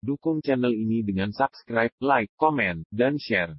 Dukung channel ini dengan subscribe, like, komen, dan share.